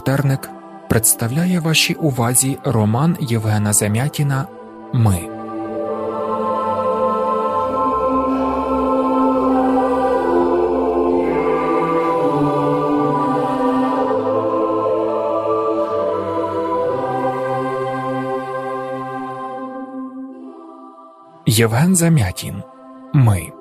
Характерник представляє вашій увазі роман Євгена Замятіна Ми. Євген Замятін Ми.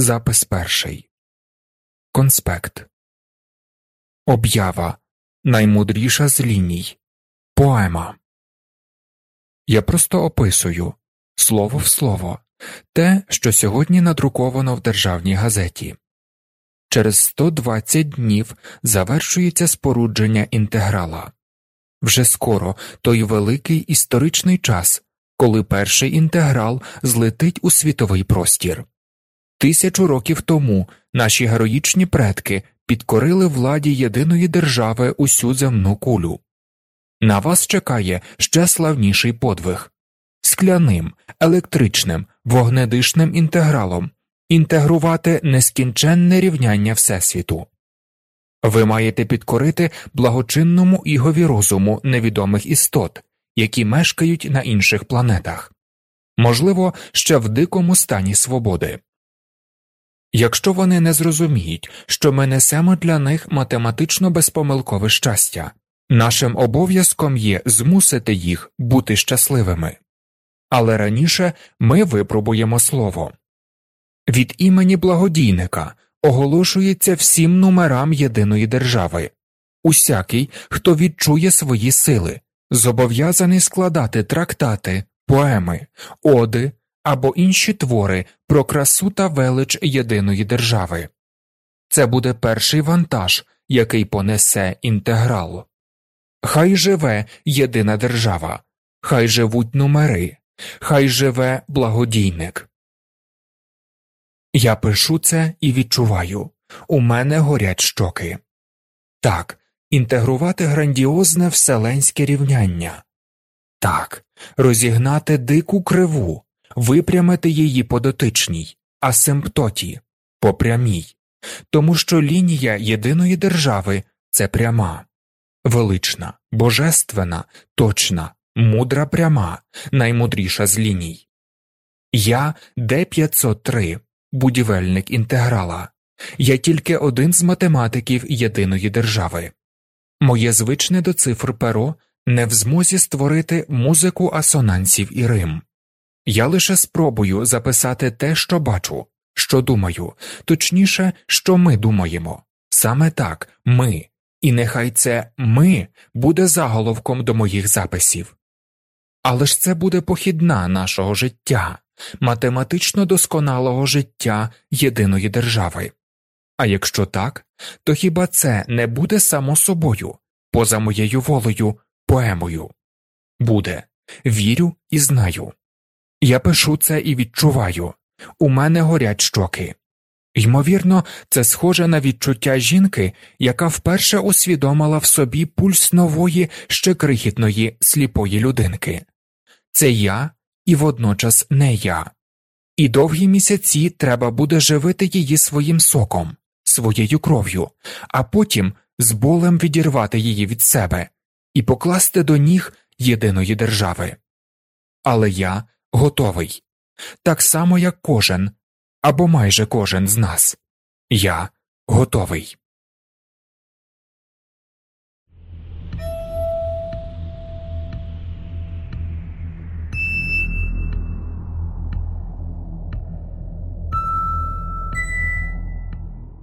Запис перший. Конспект. Об'ява. Наймудріша з ліній. Поема. Я просто описую слово в слово те, що сьогодні надруковано в державній газеті. Через 120 днів завершується спорудження інтеграла. Вже скоро той великий історичний час, коли перший інтеграл злетить у світовий простір. Тисячу років тому наші героїчні предки підкорили владі єдиної держави усю земну кулю. На вас чекає ще славніший подвиг скляним, електричним, вогнедишним інтегралом інтегрувати нескінченне рівняння Всесвіту. Ви маєте підкорити благочинному ігові розуму невідомих істот, які мешкають на інших планетах, можливо, ще в дикому стані свободи. Якщо вони не зрозуміють, що ми несемо для них математично безпомилкове щастя, нашим обов'язком є змусити їх бути щасливими. Але раніше ми випробуємо слово від імені благодійника оголошується всім номерам єдиної держави усякий, хто відчує свої сили, зобов'язаний складати трактати, поеми, оди або інші твори про красу та велич єдиної держави. Це буде перший вантаж, який понесе інтеграл. Хай живе єдина держава, хай живуть номери, хай живе благодійник. Я пишу це і відчуваю у мене горять щоки. Так, інтегрувати грандіозне вселенське рівняння. Так, розігнати дику криву, випрямити її по дотичній, асимптоті, по прямій, тому що лінія єдиної держави це пряма, велична, божественна, точна, мудра пряма, наймудріша з ліній. Я Д 503 будівельник інтеграла, я тільки один з математиків єдиної держави. Моє звичне до цифр перо не в змозі створити музику асонансів і рим. Я лише спробую записати те, що бачу, що думаю, точніше, що ми думаємо. Саме так ми, і нехай це ми буде заголовком до моїх записів. Але ж це буде похідна нашого життя, математично досконалого життя єдиної держави. А якщо так, то хіба це не буде само собою, поза моєю волею, поемою? Буде, вірю і знаю. Я пишу це і відчуваю у мене горять щоки. Ймовірно, це схоже на відчуття жінки, яка вперше усвідомила в собі пульс нової, ще крихітної сліпої людинки. Це я і водночас не я. І довгі місяці треба буде живити її своїм соком, своєю кров'ю, а потім з болем відірвати її від себе і покласти до ніг єдиної держави. Але я готовий, так само, як кожен або майже кожен з нас. Я готовий.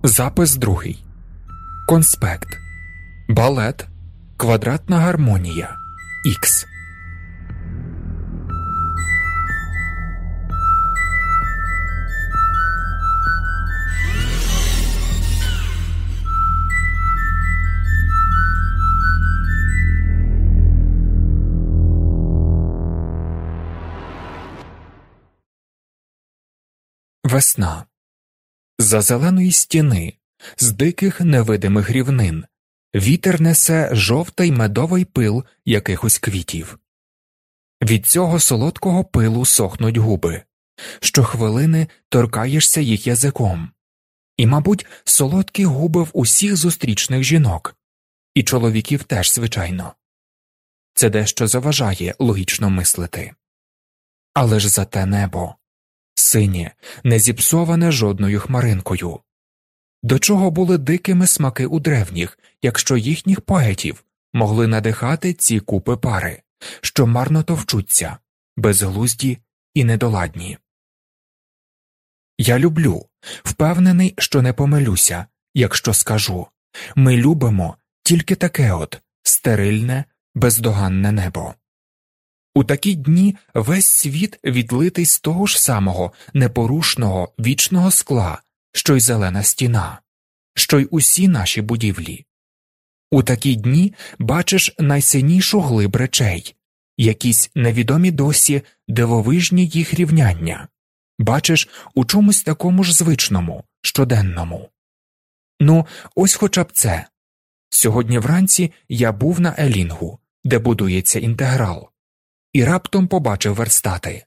Запис другий. Конспект. Балет. Квадратна гармонія. Х. Весна. За зеленої стіни, з диких невидимих рівнин, вітер несе жовтий медовий пил якихось квітів. Від цього солодкого пилу сохнуть губи, щохвилини торкаєшся їх язиком, і, мабуть, солодкі губи в усіх зустрічних жінок, і чоловіків теж, звичайно. Це дещо заважає логічно мислити. Але ж за те небо синє, не зіпсоване жодною хмаринкою. До чого були дикими смаки у древніх, якщо їхніх поетів могли надихати ці купи пари, що марно товчуться, безглузді і недоладні. Я люблю, впевнений, що не помилюся, якщо скажу ми любимо тільки таке от стерильне, бездоганне небо. У такі дні весь світ відлитий з того ж самого непорушного вічного скла, що й зелена стіна, що й усі наші будівлі. У такі дні бачиш найсильнішу глиб речей, якісь невідомі досі дивовижні їх рівняння, бачиш у чомусь такому ж звичному, щоденному. Ну, ось хоча б це. Сьогодні вранці я був на Елінгу, де будується інтеграл і раптом побачив верстати.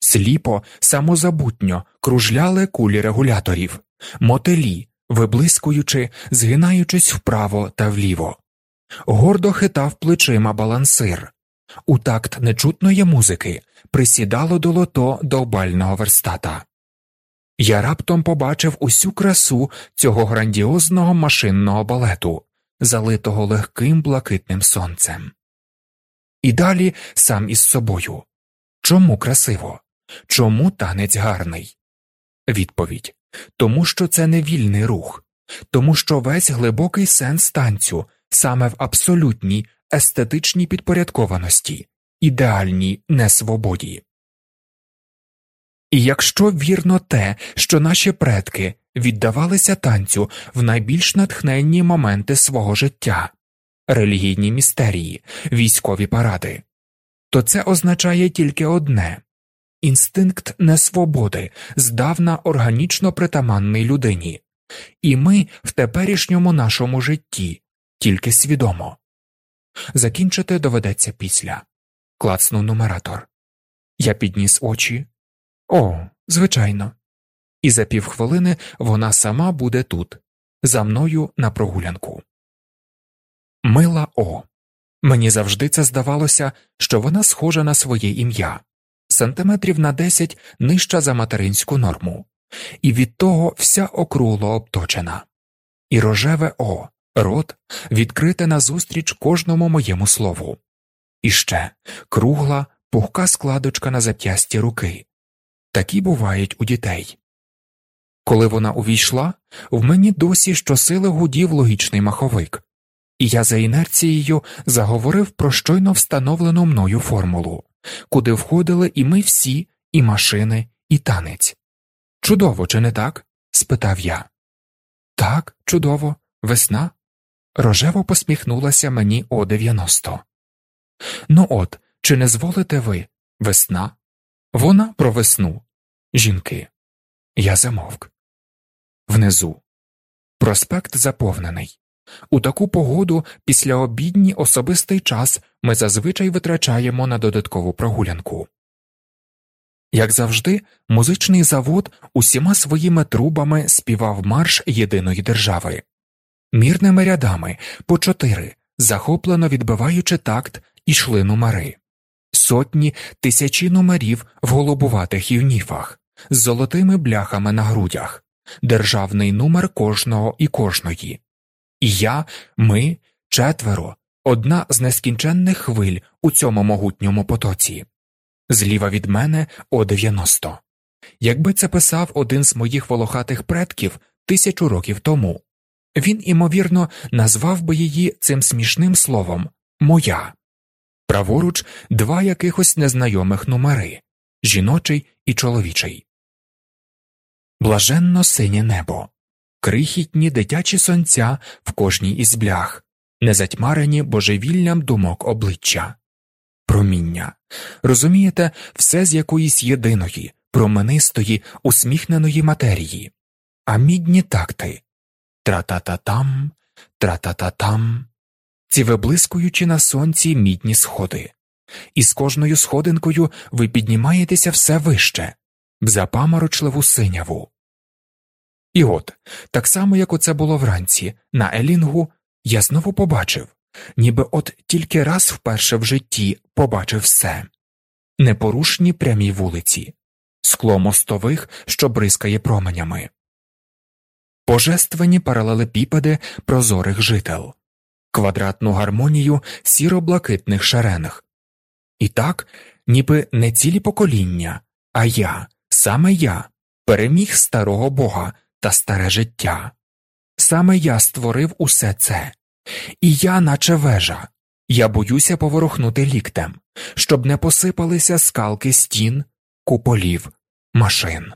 Сліпо, самозабутньо кружляли кулі регуляторів, мотелі, виблискуючи, згинаючись вправо та вліво. Гордо хитав плечима балансир. У такт нечутної музики присідало долото довбального верстата. Я раптом побачив усю красу цього грандіозного машинного балету, залитого легким блакитним сонцем. І далі сам із собою. Чому красиво? Чому танець гарний? Відповідь тому що це не вільний рух, тому що весь глибокий сенс танцю саме в абсолютній естетичній підпорядкованості, ідеальній несвободі. І якщо вірно те, що наші предки віддавалися танцю в найбільш натхненні моменти свого життя, релігійні містерії, військові паради, то це означає тільки одне інстинкт несвободи, здавна органічно притаманний людині, і ми в теперішньому нашому житті тільки свідомо. Закінчити доведеться після. Клацнув нумератор. Я підніс очі. О, звичайно. І за півхвилини вона сама буде тут, за мною на прогулянку. Мила О. Мені завжди це здавалося, що вона схожа на своє ім'я, сантиметрів на десять нижча за материнську норму, і від того вся округло обточена, і рожеве О, рот відкрите назустріч кожному моєму слову, і ще кругла, пухка складочка на зап'ясті руки. Такі бувають у дітей. Коли вона увійшла, в мені досі щосили гудів логічний маховик і я за інерцією заговорив про щойно встановлену мною формулу, куди входили і ми всі, і машини, і танець. Чудово, чи не так? спитав я. Так, чудово, весна. Рожево посміхнулася мені о 90. Ну от, чи не зволите ви весна? Вона про весну. Жінки. Я замовк. Внизу. Проспект заповнений. У таку погоду після обідній особистий час ми зазвичай витрачаємо на додаткову прогулянку. Як завжди, музичний завод усіма своїми трубами співав марш єдиної держави, мірними рядами по чотири, захоплено відбиваючи такт, ішли номери, сотні тисячі номерів в голубуватих юніфах з золотими бляхами на грудях, державний номер кожного і кожної. І я, ми, четверо, одна з нескінченних хвиль у цьому могутньому потоці, зліва від мене о 90. Якби це писав один з моїх волохатих предків тисячу років тому, він, імовірно, назвав би її цим смішним словом Моя. Праворуч два якихось незнайомих номери жіночий і чоловічий. Блаженно синє небо крихітні дитячі сонця в кожній із блях, незатьмарені божевіллям думок обличчя, проміння. Розумієте, все з якоїсь єдиної, променистої, усміхненої матерії, а мідні такти, тра-та-та-там, тра-та-та-там, ці виблискуючи на сонці мідні сходи, і з кожною сходинкою ви піднімаєтеся все вище, в запаморочливу синяву. І от, так само як оце було вранці, на Елінгу, я знову побачив, ніби от тільки раз вперше в житті побачив все. Непорушні прямі вулиці, скло мостових, що бризкає променями, божественні паралелепіпеди прозорих жител, квадратну гармонію сіро-блакитних шеренг. І так, ніби не цілі покоління, а я, саме я, переміг старого бога та старе життя. Саме я створив усе це, і я, наче вежа, я боюся поворухнути ліктем, щоб не посипалися скалки стін, куполів, машин.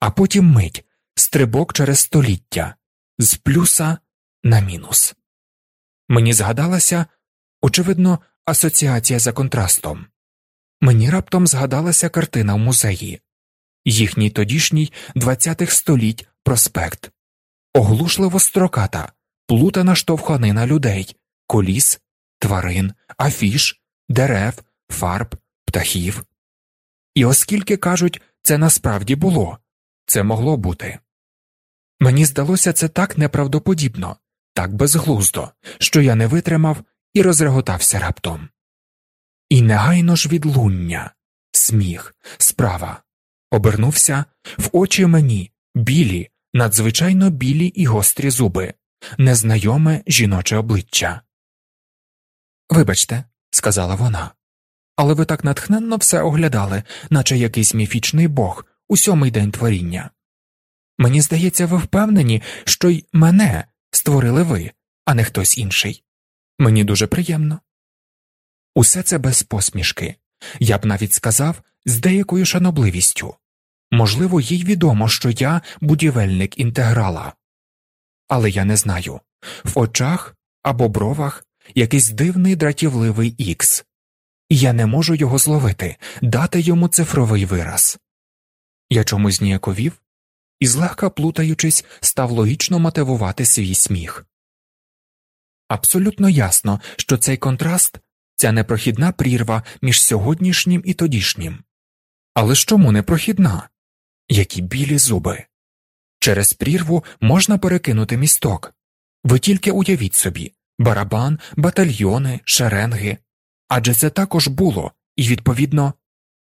А потім мить стрибок через століття з плюса на мінус. Мені згадалася, очевидно, асоціація за контрастом. Мені раптом згадалася картина в музеї, їхній тодішній ХХ століть проспект, оглушливо строката, плутана штовханина людей, коліс, тварин, афіш, дерев, фарб, птахів. І оскільки кажуть, це насправді було, це могло бути. Мені здалося це так неправдоподібно, так безглуздо, що я не витримав і розреготався раптом. І негайно ж відлуння, сміх, справа, обернувся в очі мені білі, надзвичайно білі і гострі зуби, незнайоме жіноче обличчя. Вибачте, сказала вона, але ви так натхненно все оглядали, наче якийсь міфічний бог у сьомий день творіння. Мені здається, ви впевнені, що й мене створили ви, а не хтось інший. Мені дуже приємно. Усе це без посмішки, я б навіть сказав, з деякою шанобливістю. Можливо, їй відомо, що я будівельник інтеграла, але я не знаю в очах або бровах якийсь дивний дратівливий ікс, і я не можу його зловити, дати йому цифровий вираз. Я чомусь ніяковів і, злегка плутаючись, став логічно мотивувати свій сміх. Абсолютно ясно, що цей контраст ця непрохідна прірва між сьогоднішнім і тодішнім. Але ж чому непрохідна? Які білі зуби. Через прірву можна перекинути місток. Ви тільки уявіть собі барабан, батальйони, шеренги. Адже це також було, і, відповідно,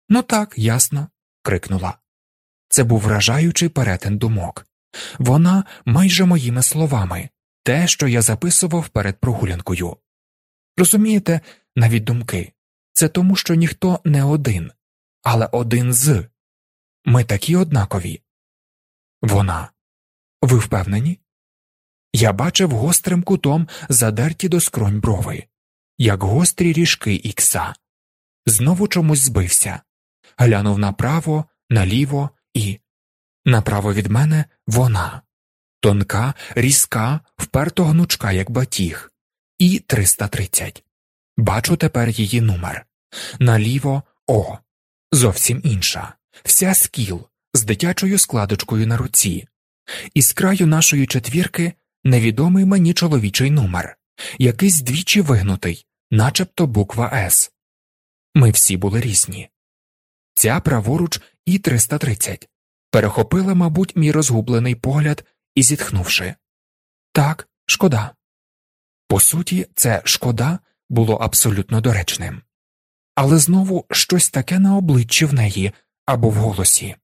ну так, ясно. крикнула. Це був вражаючий перетин думок. Вона майже моїми словами, те, що я записував перед прогулянкою. Розумієте, навіть думки це тому, що ніхто не один, але один з ми такі однакові. Вона. Ви впевнені? Я бачив гострим кутом задерті до скронь брови, як гострі ріжки ікса. Знову чомусь збився, глянув направо, наліво і направо від мене вона, тонка, різка, вперто гнучка, як батіг, і 330. Бачу тепер її номер наліво О, зовсім інша, вся скіл з дитячою складочкою на руці, і з краю нашої четвірки невідомий мені чоловічий номер, якийсь двічі вигнутий, начебто буква С. Ми всі були різні. Ця праворуч і 330 перехопила, мабуть, мій розгублений погляд і зітхнувши так, шкода. По суті, це шкода було абсолютно доречним, але знову щось таке на обличчі в неї або в голосі.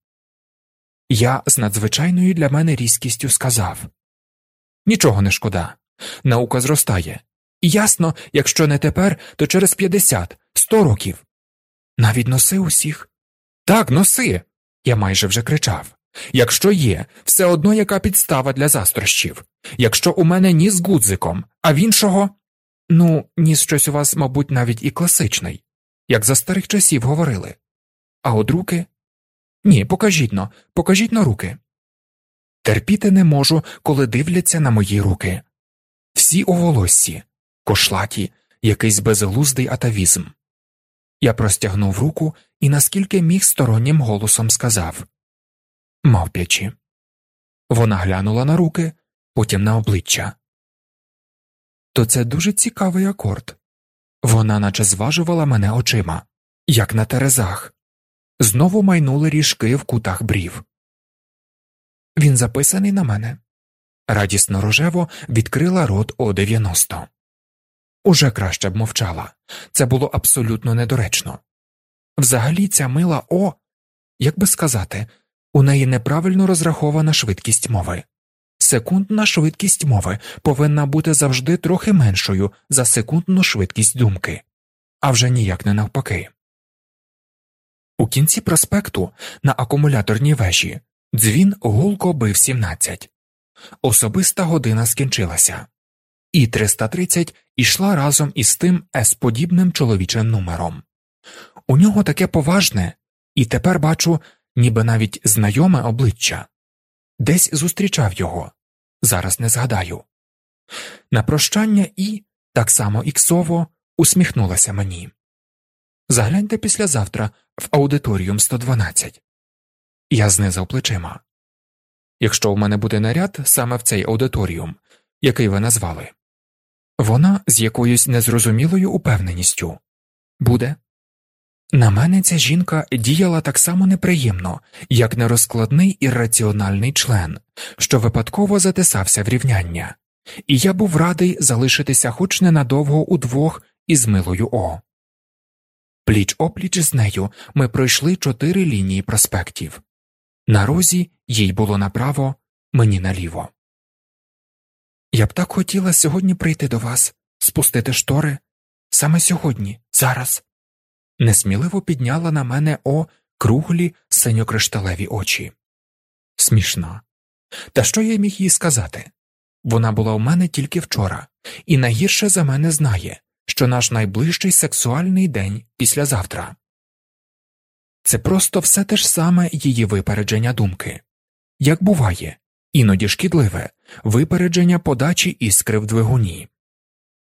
Я з надзвичайною для мене різкістю сказав Нічого не шкода, наука зростає, і ясно, якщо не тепер, то через 50, 100 років. Навіть носи усіх. Так, носи. Я майже вже кричав. Якщо є, все одно яка підстава для застрощів. Якщо у мене ні з гудзиком, а в іншого. Ну, ніс щось у вас, мабуть, навіть і класичний, як за старих часів говорили. А от руки? Ні, покажіть но, покажіть на руки. Терпіти не можу, коли дивляться на мої руки. Всі у волоссі, кошлаті, якийсь безглуздий атавізм. Я простягнув руку і наскільки міг стороннім голосом сказав Мавп'ячі. Вона глянула на руки, потім на обличчя. То це дуже цікавий акорд. Вона наче зважувала мене очима, як на терезах. Знову майнули ріжки в кутах брів. Він записаний на мене. Радісно рожево відкрила рот о 90. Уже краще б мовчала. Це було абсолютно недоречно. Взагалі, ця мила О, як би сказати, у неї неправильно розрахована швидкість мови. Секундна швидкість мови повинна бути завжди трохи меншою за секундну швидкість думки, а вже ніяк не навпаки. У кінці проспекту на акумуляторній вежі дзвін гулко бив 17. Особиста година скінчилася, і 330 ішла разом із тим С-подібним чоловічим номером. У нього таке поважне, і тепер бачу, ніби навіть знайоме обличчя. Десь зустрічав його, зараз не згадаю. На прощання і, так само іксово, усміхнулася мені. Загляньте післязавтра в аудиторіум 112. Я знизав плечима. Якщо в мене буде наряд саме в цей аудиторіум, який ви назвали, вона з якоюсь незрозумілою упевненістю буде. На мене ця жінка діяла так само неприємно, як нерозкладний ірраціональний член, що випадково затисався в рівняння, і я був радий залишитися хоч ненадовго удвох із милою О. Пліч опліч з нею ми пройшли чотири лінії проспектів. На розі їй було направо, мені наліво. Я б так хотіла сьогодні прийти до вас, спустити штори. Саме сьогодні, зараз. Несміливо підняла на мене о круглі синьокришталеві очі. Смішна. Та що я міг їй сказати? Вона була у мене тільки вчора, і найгірше за мене знає, що наш найближчий сексуальний день післязавтра. Це просто все те ж саме її випередження думки, як буває, іноді шкідливе випередження подачі іскри в двигуні.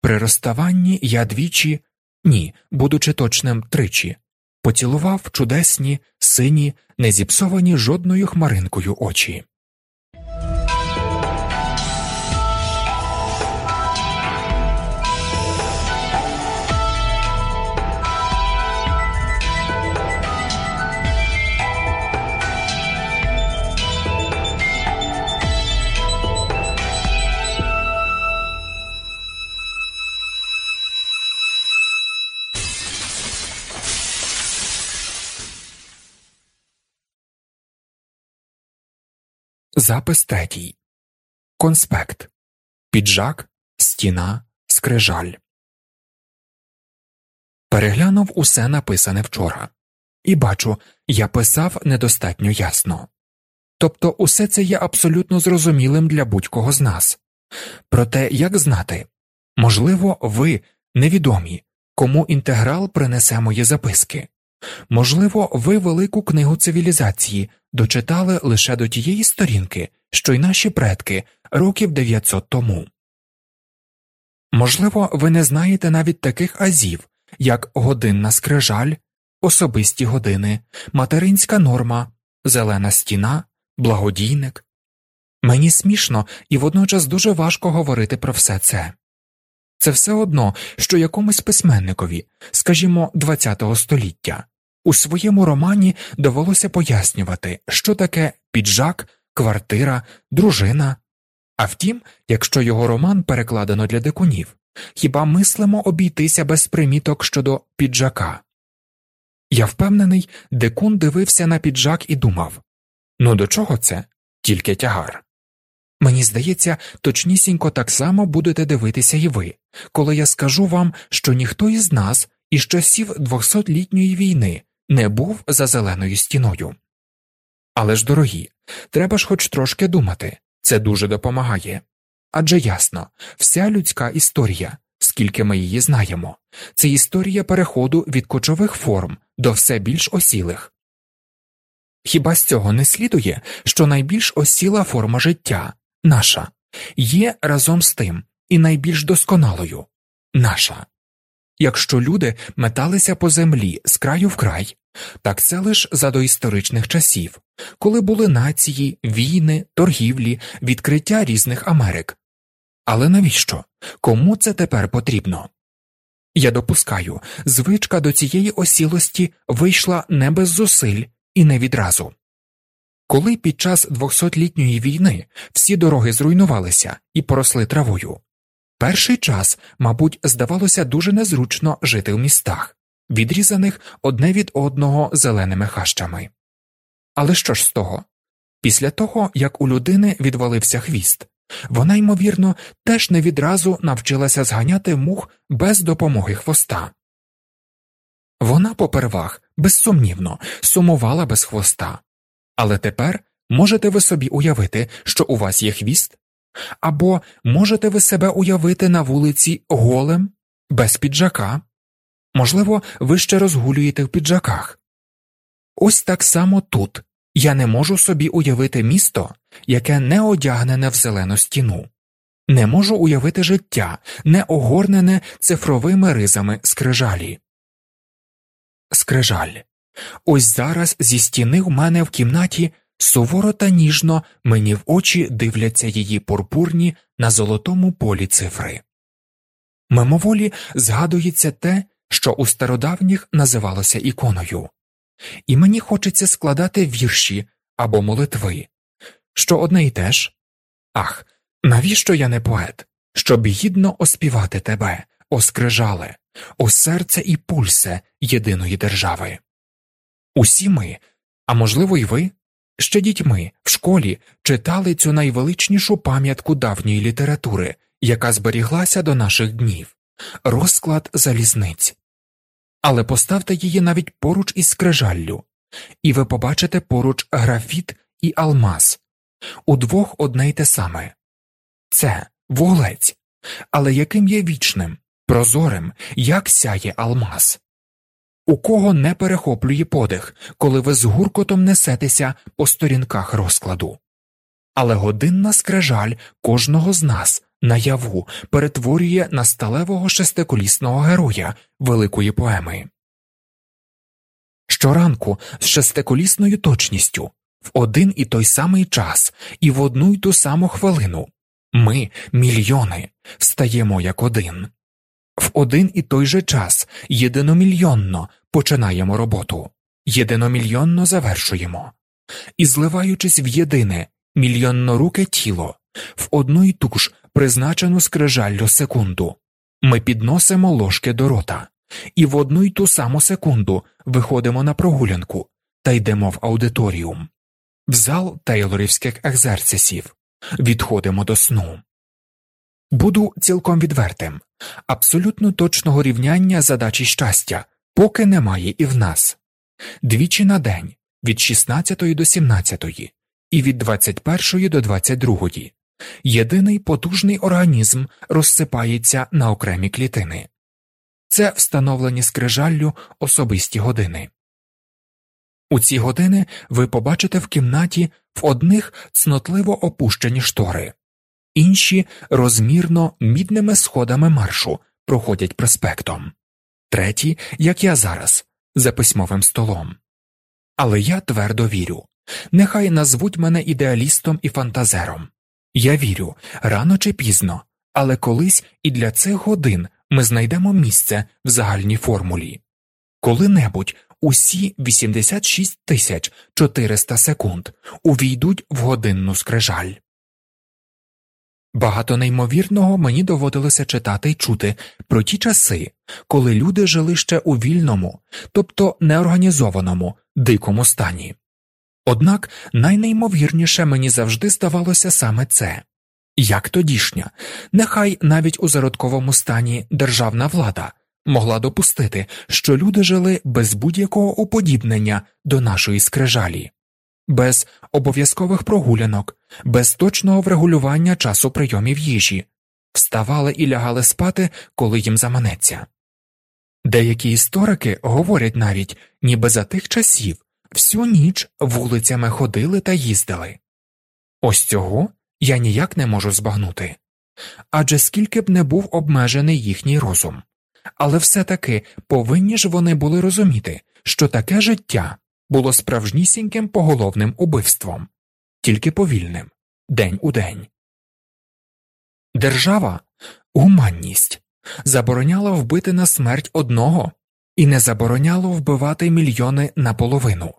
При розставанні я двічі, ні, будучи точним тричі, поцілував чудесні, сині, не зіпсовані жодною хмаринкою очі. Запис третій. Конспект. Піджак, стіна, скрижаль. Переглянув усе написане вчора. І бачу, я писав недостатньо ясно. Тобто усе це є абсолютно зрозумілим для будь-кого з нас. Проте, як знати, можливо, ви невідомі, кому інтеграл принесе мої записки. Можливо, ви велику книгу цивілізації дочитали лише до тієї сторінки, що й наші предки років 900 тому. Можливо, ви не знаєте навіть таких азів, як годинна скрижаль, особисті години, материнська норма, зелена стіна, благодійник. Мені смішно і водночас дуже важко говорити про все це. Це все одно, що якомусь письменникові, скажімо, ХХ століття, у своєму романі довелося пояснювати, що таке піджак, квартира, дружина. А втім, якщо його роман перекладено для дикунів, хіба мислимо обійтися без приміток щодо піджака? Я впевнений, дикун дивився на піджак і думав ну до чого це? Тільки тягар. Мені здається, точнісінько так само будете дивитися і ви, коли я скажу вам, що ніхто із нас із часів двохсотлітньої війни не був за зеленою стіною. Але ж, дорогі, треба ж хоч трошки думати це дуже допомагає. Адже ясно, вся людська історія, скільки ми її знаємо, це історія переходу від кочових форм до все більш осілих. Хіба з цього не слідує, що найбільш осіла форма життя наша, є разом з тим і найбільш досконалою наша. Якщо люди металися по землі з краю в край, Так це лише за доісторичних часів, коли були нації, війни, торгівлі, відкриття різних Америк. Але навіщо? Кому це тепер потрібно? Я допускаю, звичка до цієї осілості вийшла не без зусиль і не відразу. Коли під час двохсотлітньої війни всі дороги зруйнувалися і поросли травою, перший час, мабуть, здавалося дуже незручно жити в містах, відрізаних одне від одного зеленими хащами. Але що ж з того? Після того, як у людини відвалився хвіст, вона, ймовірно, теж не відразу навчилася зганяти мух без допомоги хвоста. Вона попервах, безсумнівно, сумувала без хвоста, але тепер можете ви собі уявити, що у вас є хвіст, або можете ви себе уявити на вулиці голем, без піджака, можливо, ви ще розгулюєте в піджаках. Ось так само тут я не можу собі уявити місто, яке не одягнене в зелену стіну, не можу уявити життя, не огорнене цифровими ризами скрижалі. Скрижаль. Ось зараз зі стіни в мене в кімнаті суворо та ніжно мені в очі дивляться її пурпурні на золотому полі цифри. Мимоволі згадується те, що у стародавніх називалося іконою і мені хочеться складати вірші або молитви, що одне й те ж ах, навіщо я не поет, щоб гідно оспівати тебе, о скрижале, о серце і пульсе єдиної держави. Усі ми, а можливо, й ви, ще дітьми в школі читали цю найвеличнішу пам'ятку давньої літератури, яка зберіглася до наших днів розклад залізниць. Але поставте її навіть поруч із скрижаллю, і ви побачите поруч графіт і алмаз. Удвох одне й те саме. Це вуглець, але яким є вічним, прозорим, як сяє алмаз. У кого не перехоплює подих, коли ви з гуркотом несетеся по сторінках розкладу. Але годинна скрижаль кожного з нас наяву перетворює на сталевого шестиколісного героя великої поеми. Щоранку з шестиколісною точністю в один і той самий час і в одну й ту саму хвилину ми, мільйони, встаємо як один. В один і той же час єдиномільйонно починаємо роботу, єдиномільйонно завершуємо, і, зливаючись в єдине мільйонноруке тіло, в одну й ту ж призначену скрижаллю секунду. Ми підносимо ложки до рота, і в одну й ту саму секунду виходимо на прогулянку та йдемо в аудиторіум, в зал тейлорівських екзерцисів, відходимо до сну. Буду цілком відвертим. Абсолютно точного рівняння задачі щастя, поки немає і в нас. Двічі на день від 16 до 17 і від 21 до 22 єдиний потужний організм розсипається на окремі клітини, це встановлені скрижаллю особисті години. У ці години ви побачите в кімнаті в одних цнотливо опущені штори, інші розмірно мідними сходами маршу проходять проспектом, треті, як я зараз, за письмовим столом. Але я твердо вірю нехай назвуть мене ідеалістом і фантазером. Я вірю, рано чи пізно, але колись і для цих годин ми знайдемо місце в загальній формулі. Коли-небудь усі 86 тисяч 400 секунд увійдуть в годинну скрижаль. Багато неймовірного мені доводилося читати й чути про ті часи, коли люди жили ще у вільному, тобто неорганізованому, дикому стані. Однак найнеймовірніше мені завжди здавалося саме це як тодішня, нехай навіть у зародковому стані державна влада могла допустити, що люди жили без будь-якого уподібнення до нашої скрижалі, без обов'язкових прогулянок, без точного врегулювання часу прийомів їжі, вставали і лягали спати, коли їм заманеться. Деякі історики говорять навіть, ніби за тих часів всю ніч вулицями ходили та їздили. Ось цього я ніяк не можу збагнути адже скільки б не був обмежений їхній розум, але все таки повинні ж вони були розуміти, що таке життя було справжнісіньким поголовним убивством, тільки повільним, день у день. Держава гуманність. Забороняла вбити на смерть одного і не забороняло вбивати мільйони наполовину,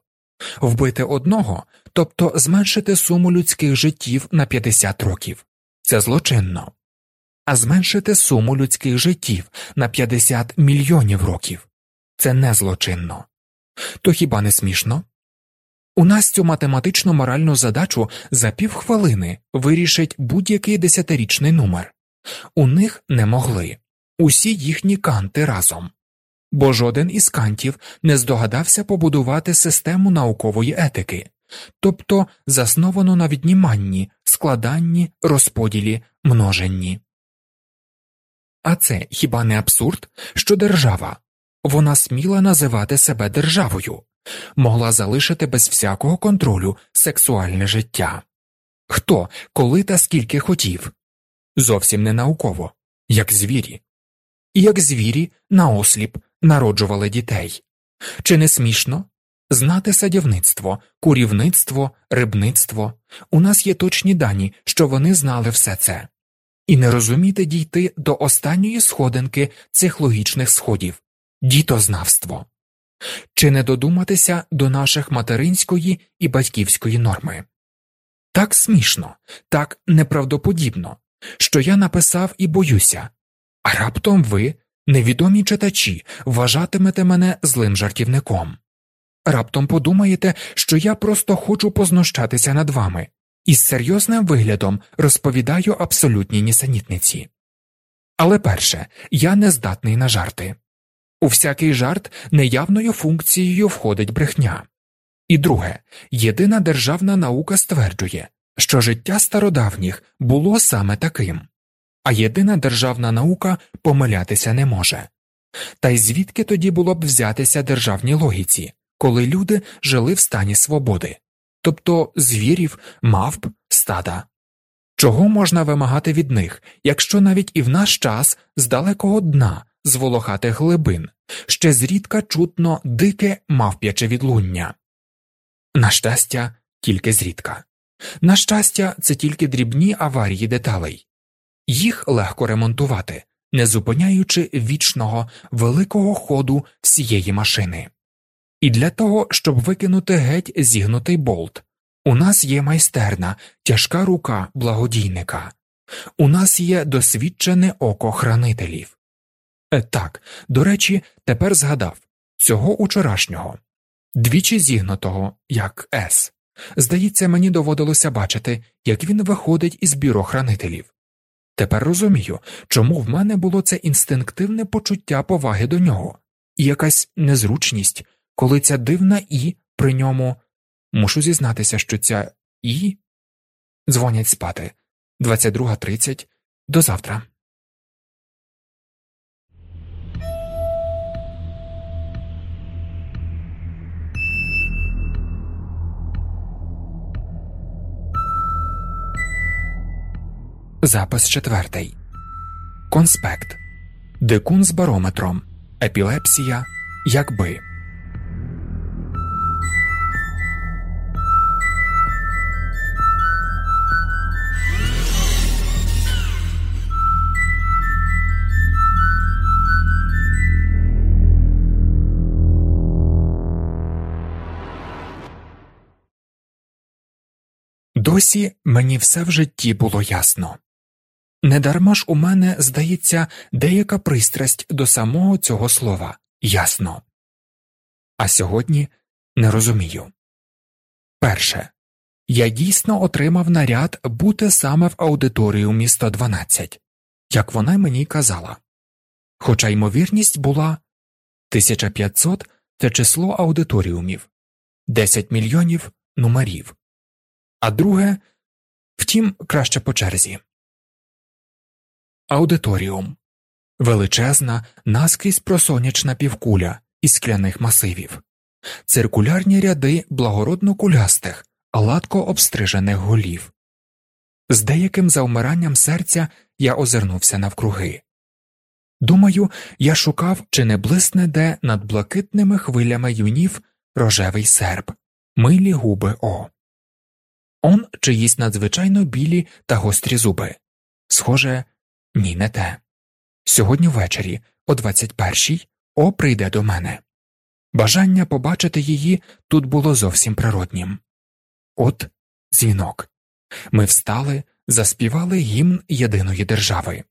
вбити одного, тобто зменшити суму людських життів на 50 років. Це злочинно, а зменшити суму людських життів на 50 мільйонів років. Це не злочинно. То хіба не смішно? У нас цю математично моральну задачу за півхвилини вирішить будь-який десятирічний номер. У них не могли усі їхні канти разом, бо жоден із кантів не здогадався побудувати систему наукової етики, тобто засновану на відніманні, складанні, розподілі, множенні. А це хіба не абсурд, що держава вона сміла називати себе державою, могла залишити без всякого контролю сексуальне життя. Хто, коли та скільки хотів? Зовсім не науково, як звірі, і як звірі наосліп народжували дітей. Чи не смішно? Знати садівництво, курівництво, рибництво у нас є точні дані, що вони знали все це, і не розуміти дійти до останньої сходинки цих логічних сходів дітознавство, чи не додуматися до наших материнської і батьківської норми. Так смішно, так неправдоподібно, що я написав і боюся, а раптом ви, невідомі читачі, вважатимете мене злим жартівником. Раптом подумаєте, що я просто хочу познущатися над вами і з серйозним виглядом розповідаю абсолютні нісенітниці. Але перше, я не здатний на жарти. У всякий жарт неявною функцією входить брехня. І друге, єдина державна наука стверджує, що життя стародавніх було саме таким, а єдина державна наука помилятися не може. Та й звідки тоді було б взятися державній логіці, коли люди жили в стані свободи, тобто звірів, мавп, стада? Чого можна вимагати від них, якщо навіть і в наш час з далекого дна з волохатих глибин, ще зрідка чутно дике мавп'яче відлуння. На щастя, тільки зрідка. На щастя, це тільки дрібні аварії деталей, їх легко ремонтувати, не зупиняючи вічного великого ходу всієї машини. І для того, щоб викинути геть зігнутий болт, у нас є майстерна, тяжка рука благодійника, у нас є досвідчене око хранителів. Е, так, до речі, тепер згадав. Цього учорашнього, двічі зігнутого, як С. Здається, мені доводилося бачити, як він виходить із бюро хранителів. Тепер розумію, чому в мене було це інстинктивне почуття поваги до нього, і якась незручність, коли ця дивна і при ньому. Мушу зізнатися, що ця і дзвонять спати. 22.30 до завтра. Запис четвертий. Конспект. Дикун з барометром. Епілепсія. Якби. Досі мені все в житті було ясно. Недарма ж у мене, здається, деяка пристрасть до самого цього слова ясно. А сьогодні не розумію. Перше, я дійсно отримав наряд бути саме в аудиторіумі 112, як вона мені казала. Хоча ймовірність була 1500 це число аудиторіумів, 10 мільйонів номерів, а друге втім, краще по черзі. Аудиторіум величезна, наскрізь просонячна півкуля із скляних масивів, циркулярні ряди благородно кулястих, гладко обстрижених голів. З деяким завмиранням серця я озирнувся навкруги. Думаю, я шукав, чи не блисне де над блакитними хвилями юнів рожевий серп, милі губи О. Он чиїсь надзвичайно білі та гострі зуби. Схоже, ні, не те. Сьогодні ввечері, о 21-й, О прийде до мене. Бажання побачити її тут було зовсім природнім. От дзвінок. Ми встали, заспівали гімн єдиної держави,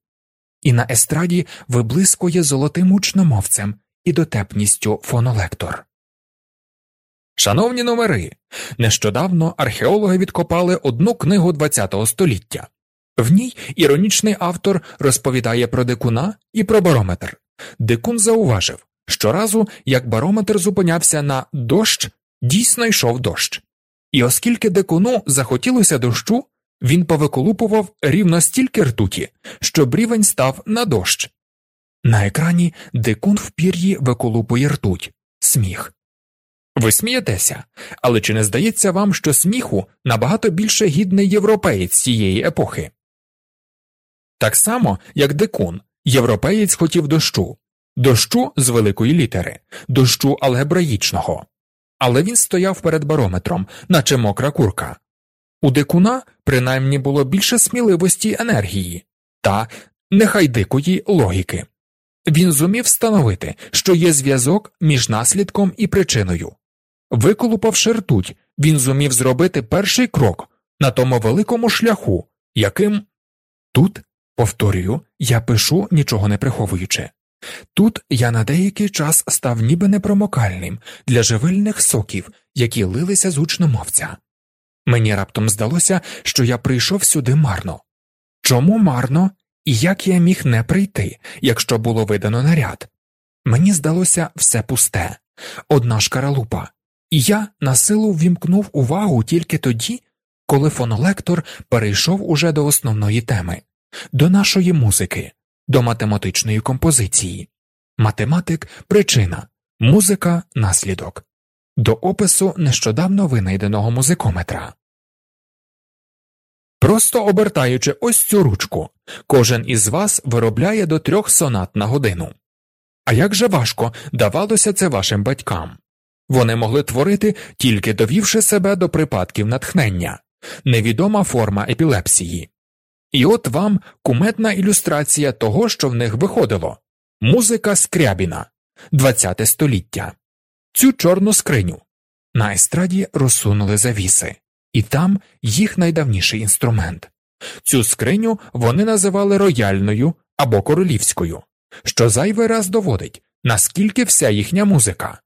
і на естраді виблискує золотим учномовцем і дотепністю фонолектор. Шановні номери, нещодавно археологи відкопали одну книгу ХХ століття. В ній іронічний автор розповідає про дикуна і про барометр. Дикун зауважив, щоразу, як барометр зупинявся на дощ, дійсно йшов дощ. І оскільки дикуну захотілося дощу, він повиколупував рівно стільки ртуті, щоб рівень став на дощ. На екрані дикун в пір'ї виколупує ртуть, сміх. Ви смієтеся, але чи не здається вам, що сміху набагато більше гідний європеєць цієї епохи? Так само, як дикун, європеєць хотів дощу, дощу з великої літери, дощу алгебраїчного, але він стояв перед барометром, наче мокра курка. У дикуна принаймні було більше сміливості й енергії та нехай дикої логіки. Він зумів встановити, що є зв'язок між наслідком і причиною. Виколупавши ртуть, він зумів зробити перший крок на тому великому шляху, яким тут, повторюю, я пишу, нічого не приховуючи. Тут я на деякий час став ніби непромокальним для живильних соків, які лилися з учномовця. Мені раптом здалося, що я прийшов сюди марно. Чому марно і як я міг не прийти, якщо було видано наряд? Мені здалося все пусте, одна шкаралупа, і я на силу ввімкнув увагу тільки тоді, коли фонолектор перейшов уже до основної теми, до нашої музики, до математичної композиції, математик причина, музика наслідок, до опису нещодавно винайденого музикометра. Просто обертаючи ось цю ручку, кожен із вас виробляє до трьох сонат на годину. А як же важко давалося це вашим батькам? Вони могли творити, тільки довівши себе до припадків натхнення, невідома форма епілепсії. І от вам куметна ілюстрація того, що в них виходило. Музика скрябіна, ХХ століття, цю чорну скриню. На естраді розсунули завіси, і там їх найдавніший інструмент. Цю скриню вони називали рояльною або королівською, що зайвий раз доводить, наскільки вся їхня музика.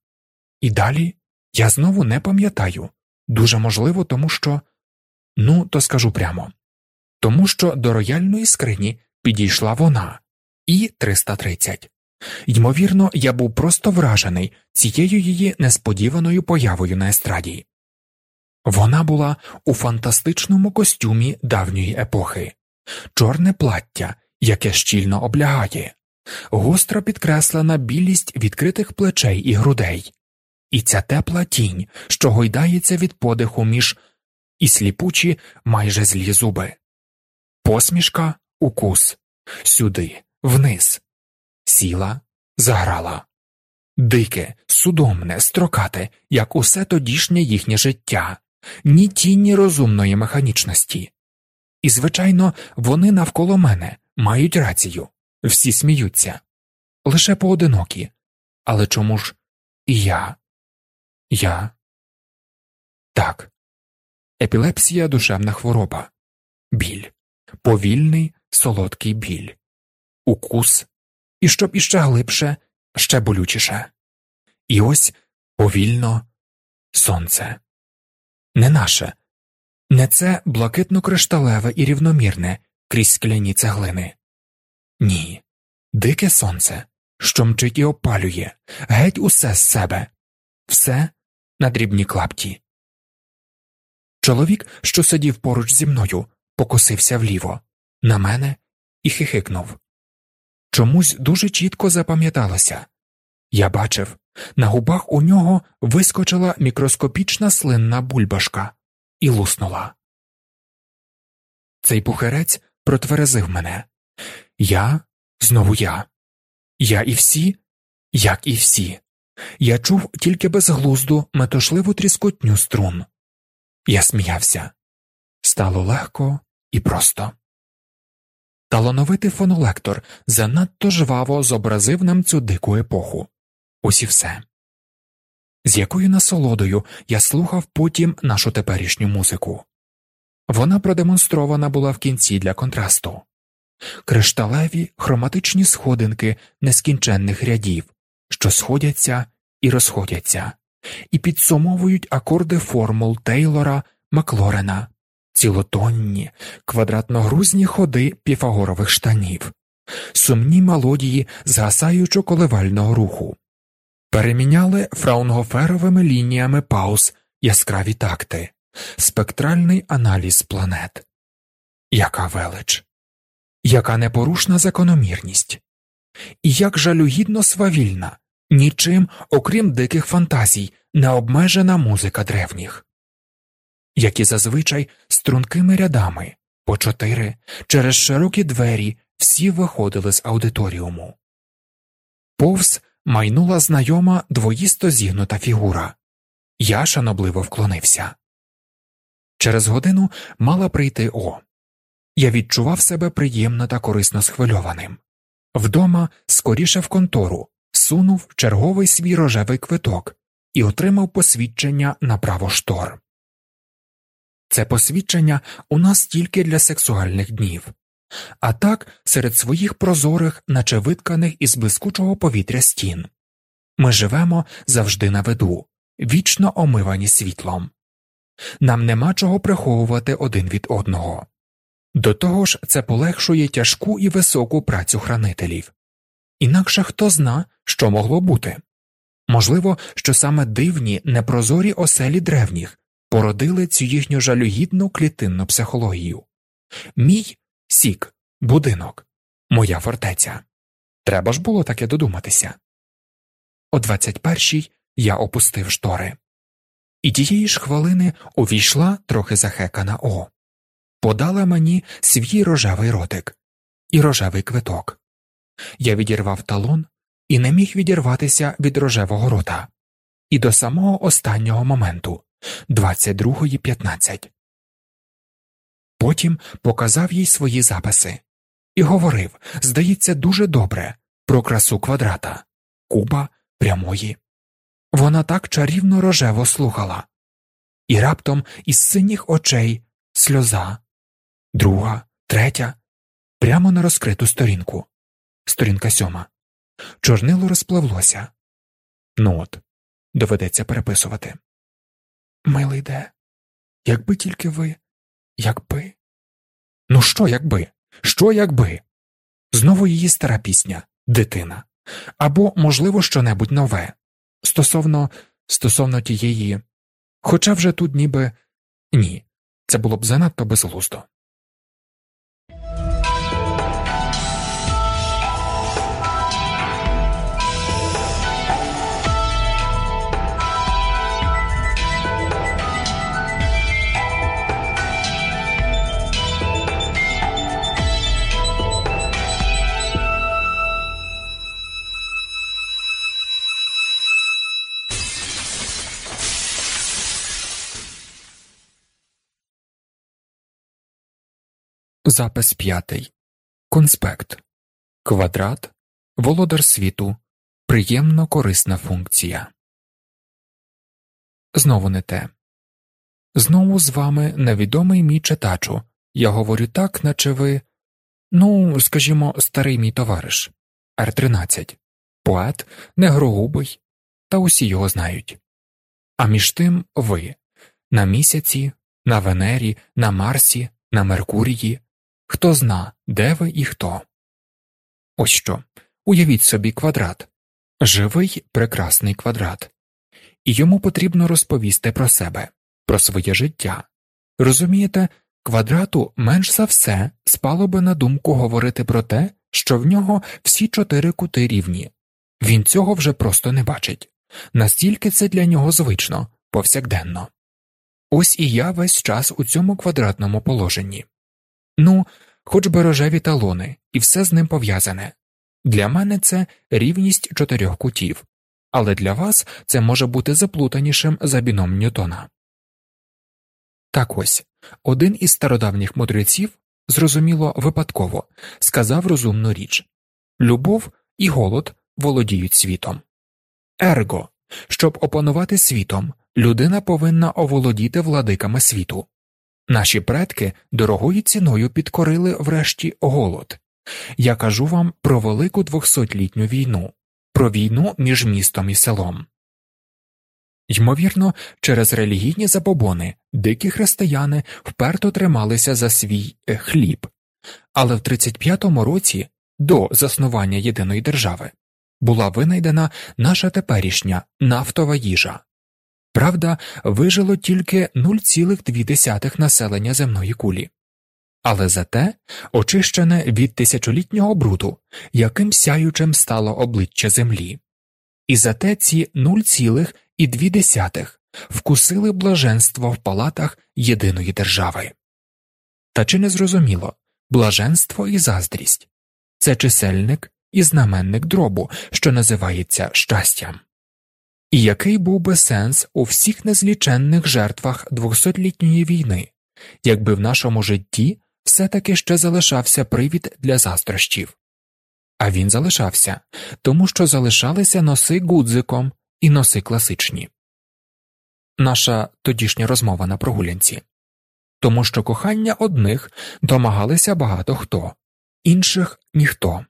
І далі я знову не пам'ятаю. Дуже можливо, тому що ну, то скажу прямо тому що до рояльної скрині підійшла вона. І 330. Ймовірно, я був просто вражений цією її несподіваною появою на естраді. Вона була у фантастичному костюмі давньої епохи, чорне плаття, яке щільно облягає, гостро підкреслена білість відкритих плечей і грудей, і ця тепла тінь, що гойдається від подиху між і сліпучі майже злі зуби, посмішка, укус, сюди, вниз, сіла, заграла, дике, судомне, строкате, як усе тодішнє їхнє життя, ні тіні розумної механічності. І, звичайно, вони навколо мене мають рацію, всі сміються, лише поодинокі, але чому ж і я? Я. Так. Епілепсія душевна хвороба, біль, повільний солодкий біль, укус, і щоб іще глибше, ще болючіше. І ось повільно сонце. Не наше, не це блакитно кришталеве і рівномірне крізь скляні цеглини. Ні, дике сонце, що мчить і опалює, геть усе з себе, все на дрібні клапті. Чоловік, що сидів поруч зі мною, покосився вліво, на мене і хихикнув. Чомусь дуже чітко запам'яталося я бачив, на губах у нього вискочила мікроскопічна слинна бульбашка і луснула. Цей пухерець протверезив мене. Я, знову я. Я і всі, як і всі. Я чув тільки безглузду метушливу тріскотню струн. Я сміявся. Стало легко і просто. Талановитий фонолектор занадто жваво зобразив нам цю дику епоху. Ось і все. З якою насолодою я слухав потім нашу теперішню музику. Вона продемонстрована була в кінці для контрасту кришталеві хроматичні сходинки нескінченних рядів, що сходяться і розходяться, і підсумовують акорди формул Тейлора Маклорена, цілотонні, квадратногрузні ходи піфагорових штанів, сумні мелодії згасаючо коливального руху, переміняли фраунгоферовими лініями пауз яскраві такти, спектральний аналіз планет. Яка велич, яка непорушна закономірність, і як жалюгідно свавільна, нічим, окрім диких фантазій, не обмежена музика древніх, які зазвичай стрункими рядами по чотири через широкі двері всі виходили з аудиторіуму. Повз майнула знайома двоїсто зігнута фігура. Я шанобливо вклонився. Через годину мала прийти О. Я відчував себе приємно та корисно схвильованим. Вдома скоріше в контору, сунув черговий свій рожевий квиток і отримав посвідчення на право штор. Це посвідчення у нас тільки для сексуальних днів, а так серед своїх прозорих, наче витканих із блискучого повітря стін. Ми живемо завжди на виду, вічно омивані світлом. Нам нема чого приховувати один від одного. До того ж, це полегшує тяжку і високу працю хранителів. Інакше хто зна, що могло бути. Можливо, що саме дивні, непрозорі оселі древніх породили цю їхню жалюгідну клітинну психологію. Мій сік, будинок, моя фортеця. Треба ж було таке додуматися. О двадцять першій я опустив штори, і тієї ж хвилини увійшла трохи захекана О, подала мені свій рожевий ротик і рожевий квиток. Я відірвав талон і не міг відірватися від рожевого рота, і до самого останнього моменту 22.15. Потім показав їй свої записи і говорив, здається, дуже добре про красу квадрата, куба прямої. Вона так чарівно рожево слухала, і раптом із синіх очей сльоза, друга, третя, прямо на розкриту сторінку. Сторінка сьома. Чорнило розпливлося. Ну от, доведеться переписувати. Милий де, якби тільки ви, якби. Ну, що, якби? Що, якби? Знову її стара пісня, дитина, або, можливо, щонебудь нове стосовно стосовно тієї, хоча вже тут ніби ні, це було б занадто безглуздо. Запис п'ятий. Конспект. Квадрат. Володар світу. Приємно корисна функція. Знову не те. Знову з вами невідомий мій читачу. Я говорю так, наче ви. Ну, скажімо, старий мій товариш Р 13 поет, негрогубий, та усі його знають. А між тим ви на місяці, на Венері, на Марсі, на Меркурії. Хто зна, де ви і хто. Ось що. Уявіть собі квадрат живий прекрасний квадрат, і йому потрібно розповісти про себе, про своє життя. Розумієте, квадрату менш за все спало би на думку говорити про те, що в нього всі чотири кути рівні. Він цього вже просто не бачить, настільки це для нього звично, повсякденно. Ось і я весь час у цьому квадратному положенні. Ну, хоч би рожеві талони, і все з ним пов'язане. Для мене це рівність чотирьох кутів, але для вас це може бути заплутанішим за біном Ньютона. Так ось один із стародавніх мудреців, зрозуміло випадково, сказав розумну річ любов і голод володіють світом. Ерго, щоб опанувати світом, людина повинна оволодіти владиками світу. Наші предки дорогою ціною підкорили врешті голод. Я кажу вам про велику двохсотлітню війну, про війну між містом і селом. Ймовірно, через релігійні забобони дикі християни вперто трималися за свій е, хліб, але в 35-му році до заснування єдиної держави була винайдена наша теперішня нафтова їжа. Правда, вижило тільки 0,2 населення земної кулі, але зате очищене від тисячолітнього бруду, яким сяючим стало обличчя землі, і зате ці 0,2 вкусили блаженство в палатах єдиної держави. Та чи не зрозуміло блаженство і заздрість це чисельник і знаменник дробу, що називається щастям. І який був би сенс у всіх незліченних жертвах двохсотлітньої війни, якби в нашому житті все таки ще залишався привід для заздрощів? А він залишався, тому що залишалися носи гудзиком і носи класичні. Наша тодішня розмова на прогулянці тому що кохання одних домагалися багато хто, інших ніхто.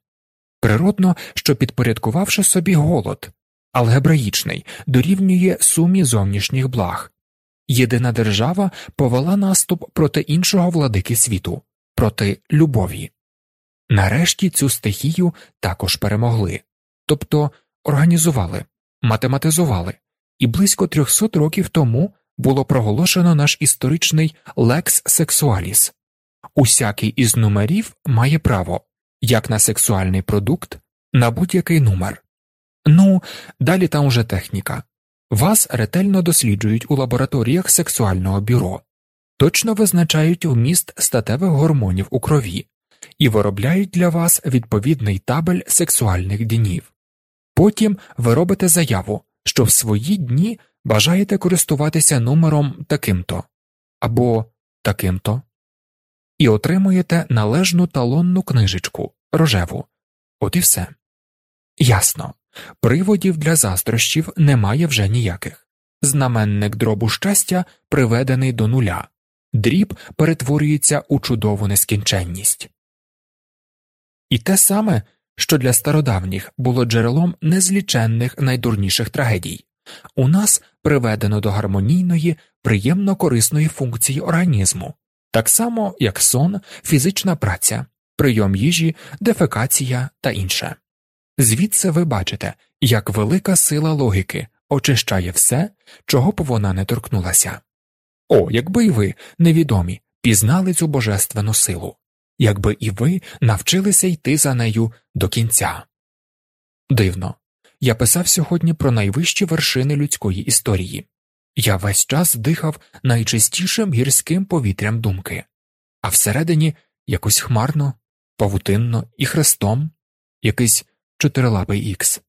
Природно, що підпорядкувавши собі голод, алгебраїчний дорівнює сумі зовнішніх благ. Єдина держава повела наступ проти іншого владики світу, проти любові. Нарешті цю стихію також перемогли, тобто організували, математизували, і близько 300 років тому було проголошено наш історичний лекс сексуаліс усякий із номерів має право як на сексуальний продукт, на будь-який номер. Ну, далі там уже техніка. Вас ретельно досліджують у лабораторіях сексуального бюро, точно визначають вміст статевих гормонів у крові і виробляють для вас відповідний табель сексуальних днів. Потім ви робите заяву, що в свої дні бажаєте користуватися номером таким то або таким то, і отримуєте належну талонну книжечку рожеву. От і все. Ясно. Приводів для заздрощів немає вже ніяких. Знаменник дробу щастя приведений до нуля, дріб перетворюється у чудову нескінченність. І те саме, що для стародавніх було джерелом незліченних найдурніших трагедій, у нас приведено до гармонійної, приємно корисної функції організму, так само як сон, фізична праця, прийом їжі, дефекація та інше. Звідси ви бачите, як велика сила логіки очищає все, чого б вона не торкнулася. О, якби й ви, невідомі, пізнали цю божественну силу, якби і ви навчилися йти за нею до кінця. Дивно, я писав сьогодні про найвищі вершини людської історії. Я весь час дихав найчистішим гірським повітрям думки, а всередині якось хмарно, павутинно і хрестом якийсь чотирилапий ікс.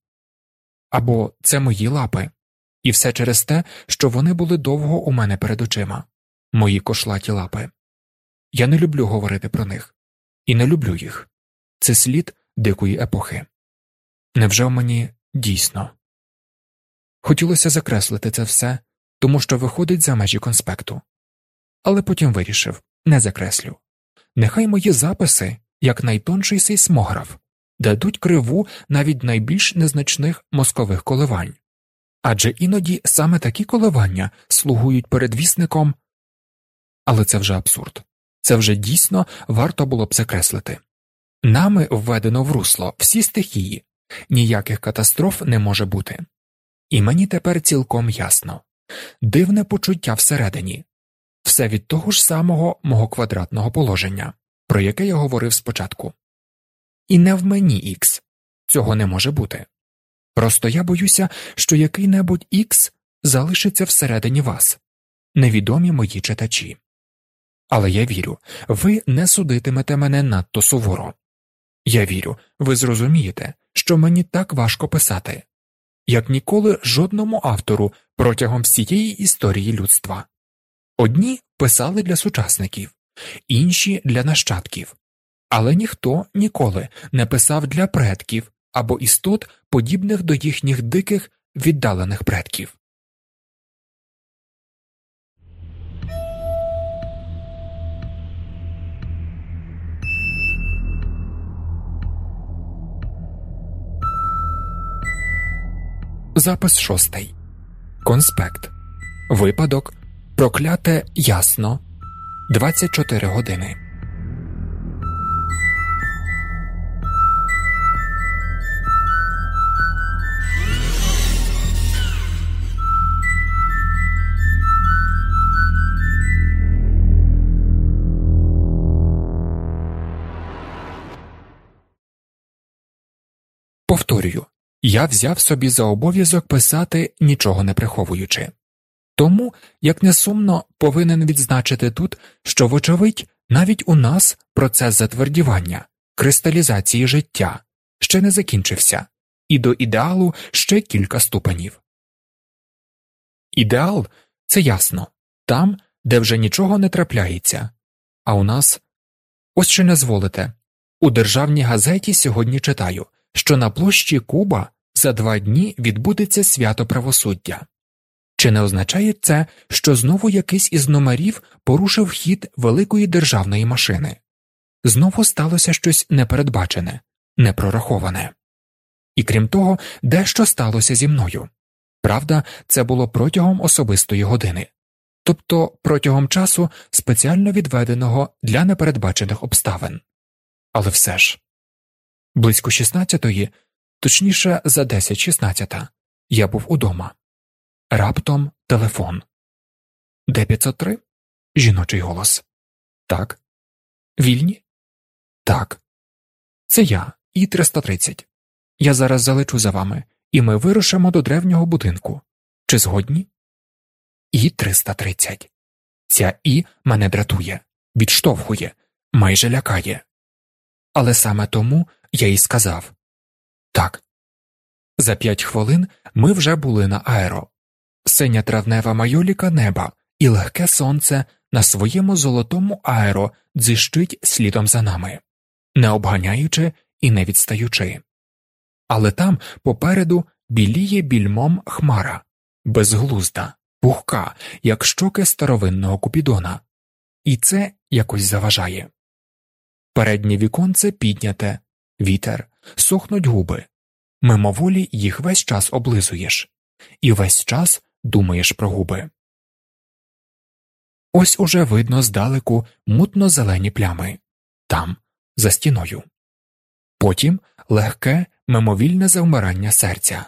Або це мої лапи, і все через те, що вони були довго у мене перед очима, мої кошлаті лапи. Я не люблю говорити про них, і не люблю їх це слід дикої епохи. Невже в мені дійсно? Хотілося закреслити це все тому що виходить за межі конспекту. Але потім вирішив не закреслю. Нехай мої записи, як найтонший сейсмограф, дадуть криву навіть найбільш незначних мозкових коливань. Адже іноді саме такі коливання слугують передвісником. Але це вже абсурд це вже дійсно варто було б закреслити. Нами введено в русло всі стихії, ніяких катастроф не може бути. І мені тепер цілком ясно дивне почуття всередині, все від того ж самого мого квадратного положення, про яке я говорив спочатку. І не в мені ікс цього не може бути. Просто я боюся, що який небудь ікс залишиться всередині вас, невідомі мої читачі. Але я вірю, ви не судитимете мене надто суворо. Я вірю, ви зрозумієте, що мені так важко писати, як ніколи жодному автору протягом всієї історії людства. Одні писали для сучасників, інші для нащадків, але ніхто ніколи не писав для предків або істот, подібних до їхніх диких віддалених предків. Запис шостий. Конспект. Випадок. Прокляте ясно. 24 години. Повторюю я взяв собі за обов'язок писати, нічого не приховуючи. Тому, як не сумно, повинен відзначити тут, що, вочевидь, навіть у нас процес затвердівання, кристалізації життя ще не закінчився, і до ідеалу ще кілька ступенів. Ідеал це ясно там, де вже нічого не трапляється, а у нас ось чи не зволите. У державній газеті сьогодні читаю що на площі Куба за два дні відбудеться свято правосуддя. Чи не означає це, що знову якийсь із номерів порушив хід великої державної машини? Знову сталося щось непередбачене, непрораховане. І крім того, дещо сталося зі мною. Правда, це було протягом особистої години, тобто протягом часу, спеціально відведеного для непередбачених обставин. Але все ж Близько 16-ї, точніше за 10-16, я був удома. Раптом телефон. Де 503? Жіночий голос. Так. Вільні? Так. Це я, і 330. Я зараз залечу за вами, і ми вирушимо до древнього будинку. Чи згодні? І 330. Ця і мене дратує, відштовхує, майже лякає. Але саме тому я їй сказав так. За п'ять хвилин ми вже були на аеро, синя травнева майоліка неба і легке сонце на своєму золотому аеро дзищить слідом за нами, не обганяючи і не відстаючи. Але там попереду біліє більмом хмара, безглузда, пухка, як щоки старовинного купідона, і це якось заважає. Переднє віконце підняте, вітер, сохнуть губи, мимоволі їх весь час облизуєш, і весь час думаєш про губи. Ось уже видно здалеку мутно зелені плями там, за стіною. Потім легке, мимовільне завмирання серця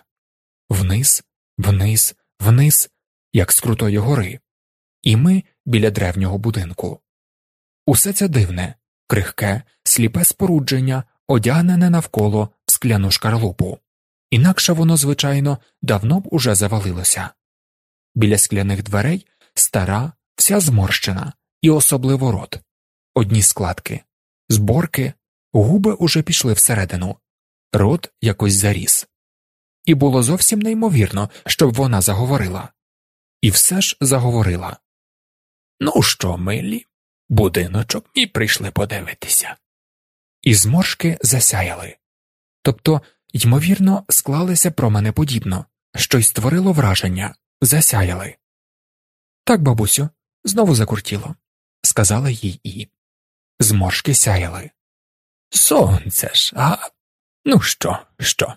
вниз, вниз, вниз, як з крутої гори, і ми біля древнього будинку. Усе це дивне, крихке, сліпе спорудження одягнене навколо в скляну шкарлупу, інакше воно, звичайно, давно б уже завалилося. Біля скляних дверей стара, вся зморщена, і особливо рот, одні складки, зборки, губи уже пішли всередину, рот якось заріс. І було зовсім неймовірно, щоб вона заговорила. І все ж заговорила. Ну що, милі, будиночок мій прийшли подивитися і зморшки засяяли. Тобто, ймовірно, склалися променеподібно, що й створило враження, засяяли. Так, бабусю, знову закуртіло, сказала їй і. Зморшки сяяли. Сонце ж, а? Ну що, що?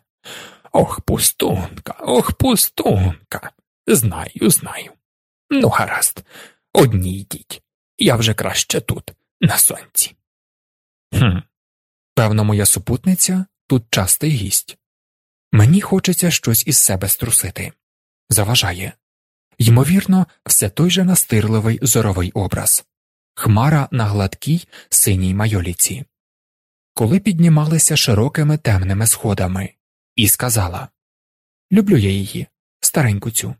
Ох, пустунка, ох, пустунка. Знаю, знаю. Ну, гаразд, одні йдіть. Я вже краще тут, на сонці. Хм, Певно, моя супутниця тут частий гість. Мені хочеться щось із себе струсити. Заважає. Ймовірно, все той же настирливий зоровий образ хмара на гладкій синій майоліці. Коли піднімалися широкими темними сходами, і сказала Люблю я її, стареньку цю.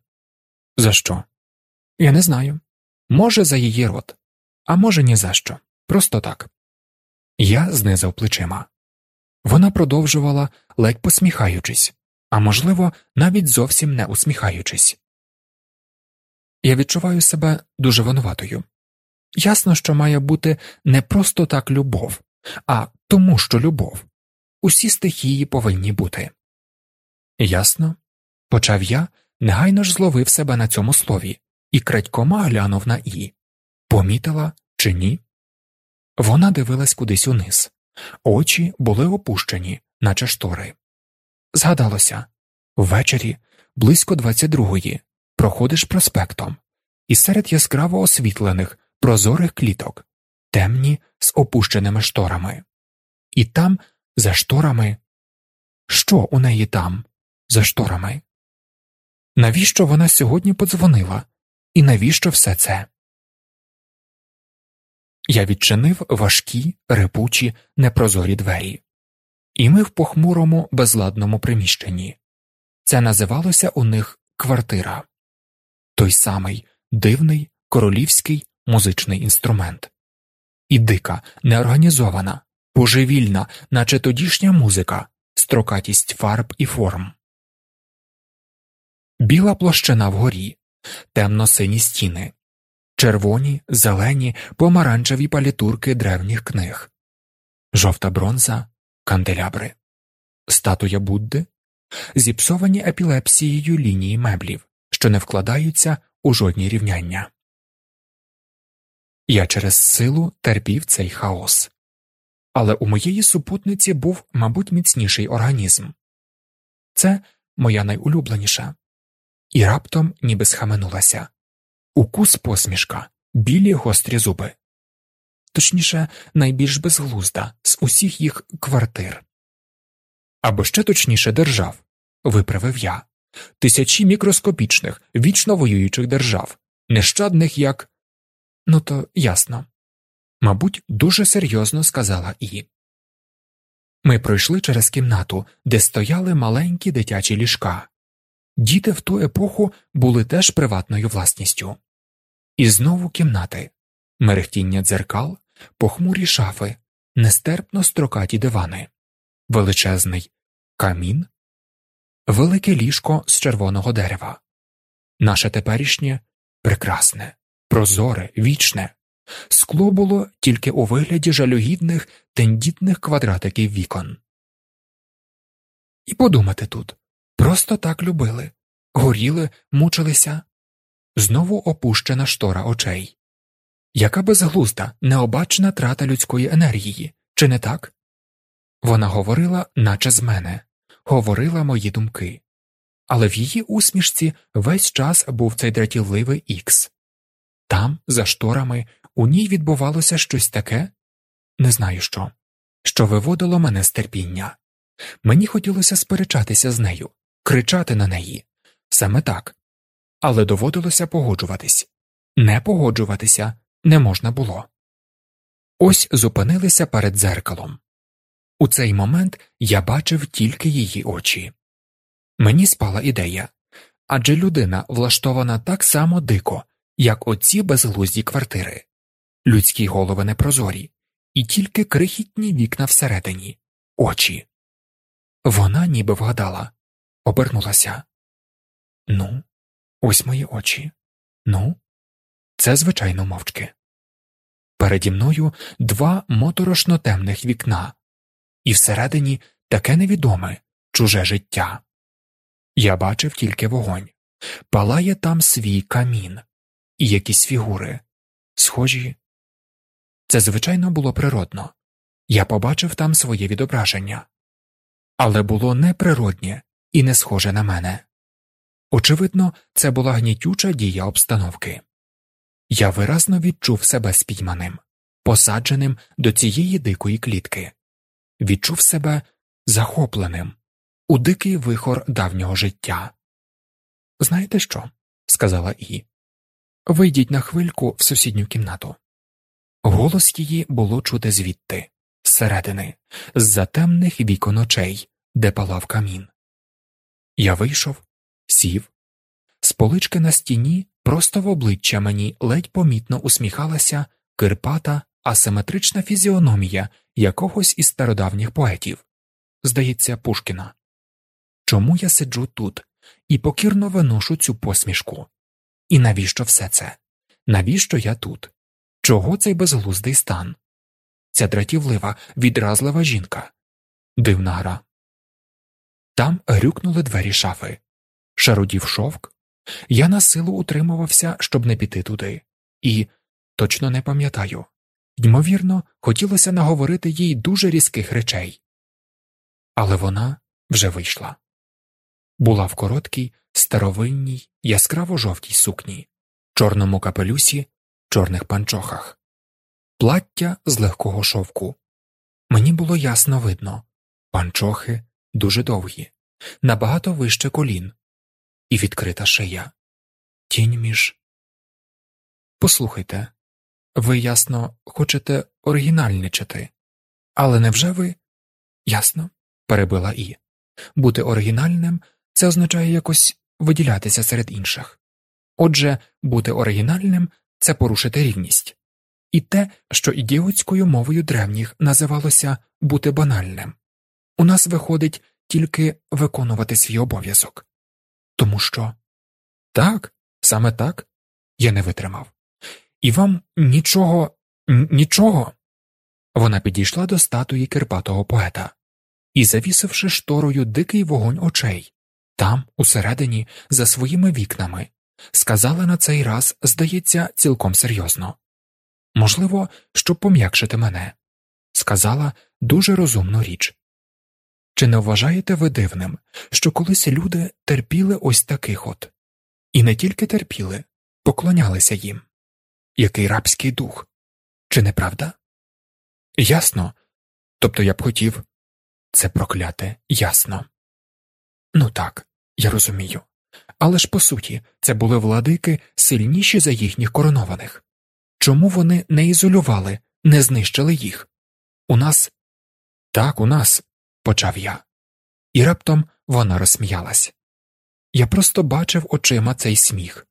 За що? Я не знаю. Може, за її рот, а може, ні за що. Просто так. Я знизав плечима. Вона продовжувала, ледь посміхаючись, а можливо, навіть зовсім не усміхаючись. Я відчуваю себе дуже винуватою. Ясно, що має бути не просто так любов, а тому, що любов. Усі стихії повинні бути. Ясно, почав я, негайно ж зловив себе на цьому слові і крадькома глянув на І. Помітила чи ні? Вона дивилась кудись униз, очі були опущені, наче штори. Згадалося ввечері, близько 22-ї, проходиш проспектом, і серед яскраво освітлених, прозорих кліток, темні з опущеними шторами. І там, за шторами, що у неї там, за шторами? Навіщо вона сьогодні подзвонила? І навіщо все це? Я відчинив важкі, репучі, непрозорі двері, і ми в похмурому, безладному приміщенні. Це називалося у них квартира той самий дивний королівський музичний інструмент, і дика, неорганізована, божевільна, наче тодішня музика, строкатість фарб і форм. Біла площина вгорі, темно сині стіни, червоні, зелені, помаранчеві палітурки древніх книг, жовта бронза, канделябри, статуя Будди, зіпсовані епілепсією лінії меблів, що не вкладаються у жодні рівняння. Я через силу терпів цей хаос. Але у моєї супутниці був, мабуть, міцніший організм. Це моя найулюбленіша, і раптом ніби схаменулася укус посмішка, білі гострі зуби, точніше, найбільш безглузда з усіх їх квартир. Або ще точніше держав, виправив я, тисячі мікроскопічних, вічно воюючих держав, нещадних як. Ну, то ясно. Мабуть, дуже серйозно сказала І. Ми пройшли через кімнату, де стояли маленькі дитячі ліжка. Діти в ту епоху були теж приватною власністю. І знову кімнати, мерехтіння дзеркал, похмурі шафи, нестерпно строкаті дивани, величезний камін, велике ліжко з червоного дерева, наше теперішнє прекрасне, прозоре, вічне, скло було тільки у вигляді жалюгідних тендітних квадратиків вікон. І подумати тут. Просто так любили, горіли, мучилися, знову опущена штора очей. Яка безглузда, необачна трата людської енергії, чи не так? Вона говорила, наче з мене, говорила мої думки, але в її усмішці весь час був цей дратівливий ікс. Там, за шторами, у ній відбувалося щось таке не знаю що, що виводило мене з терпіння. Мені хотілося сперечатися з нею, кричати на неї саме так, але доводилося погоджуватись не погоджуватися не можна було. Ось зупинилися перед дзеркалом. У цей момент я бачив тільки її очі. Мені спала ідея адже людина влаштована так само дико, як оці безглузді квартири, людські голови непрозорі, і тільки крихітні вікна всередині, очі. Вона ніби вгадала, обернулася. Ну, ось мої очі. Ну, це звичайно мовчки. Переді мною два моторошно темних вікна, і всередині таке невідоме чуже життя. Я бачив тільки вогонь, палає там свій камін і якісь фігури, схожі. Це, звичайно, було природно я побачив там своє відображення, але було неприроднє і не схоже на мене. Очевидно, це була гнітюча дія обстановки. Я виразно відчув себе спійманим, посадженим до цієї дикої клітки, відчув себе захопленим у дикий вихор давнього життя. Знаєте що? сказала І. Вийдіть на хвильку в сусідню кімнату. Голос її було чути звідти, зсередини, з за темних вікон очей, де палав камін. Я вийшов, сів, з на стіні просто в обличчя мені ледь помітно усміхалася кирпата асиметрична фізіономія якогось із стародавніх поетів, здається, Пушкіна. Чому я сиджу тут і покірно виношу цю посмішку? І навіщо все це? Навіщо я тут? Чого цей безглуздий стан? Ця дратівлива, відразлива жінка, дивна гра. Там грюкнули двері шафи, шарудів шовк. Я на силу утримувався, щоб не піти туди, і точно не пам'ятаю. Ймовірно, хотілося наговорити їй дуже різких речей. Але вона вже вийшла. Була в короткій, старовинній, яскраво жовтій сукні, чорному капелюсі, чорних панчохах, плаття з легкого шовку. Мені було ясно видно панчохи дуже довгі, набагато вище колін, і відкрита шия, тінь між. Послухайте, ви ясно хочете оригінальничати, але невже ви ясно? перебила І. Бути оригінальним це означає якось виділятися серед інших. Отже, бути оригінальним це порушити рівність, і те, що ідіотською мовою древніх називалося бути банальним. У нас виходить тільки виконувати свій обов'язок. Тому що так, саме так я не витримав. І вам нічого, нічого. Вона підійшла до статуї кирпатого поета і, завісивши шторою дикий вогонь очей, там, усередині, за своїми вікнами, сказала на цей раз, здається, цілком серйозно можливо, щоб пом'якшити мене, сказала дуже розумну річ. Чи не вважаєте ви дивним, що колись люди терпіли ось таких от, і не тільки терпіли, поклонялися їм? Який рабський дух? Чи не правда? Ясно. Тобто я б хотів це прокляте, ясно. Ну так, я розумію. Але ж по суті, це були владики сильніші за їхніх коронованих. Чому вони не ізолювали, не знищили їх? У нас так, у нас, почав я, і раптом вона розсміялась. Я просто бачив очима цей сміх